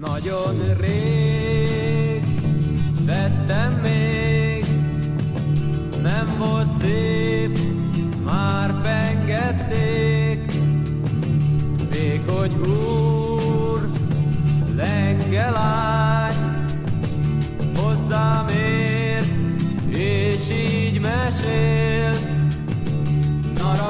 Nagyon rég vettem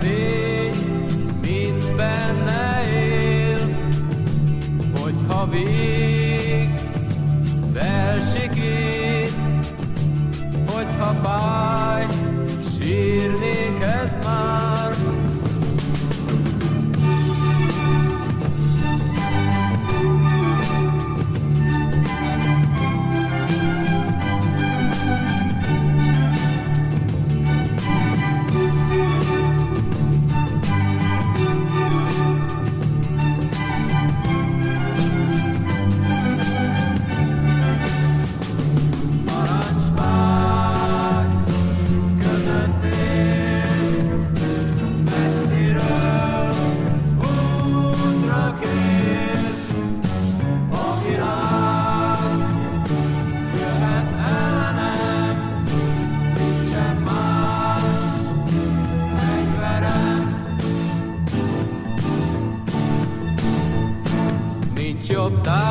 fény, mind benne él, hogyha vég felsikít, hogyha bár. voltar.